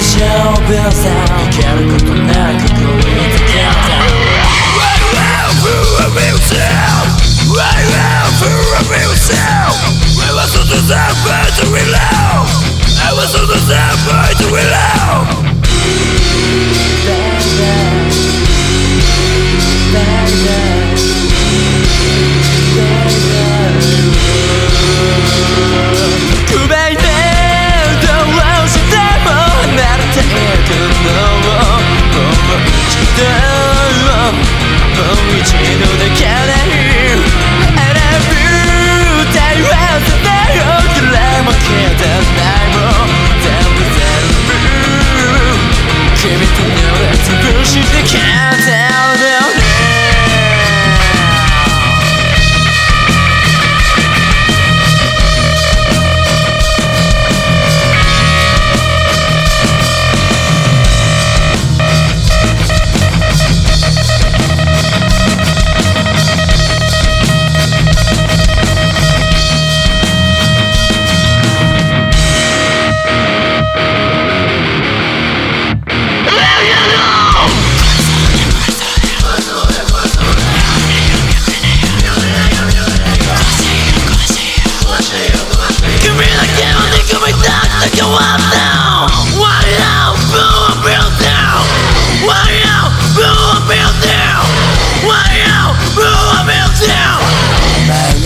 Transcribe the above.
シ w I was on the side by the willow I was on the side by the willow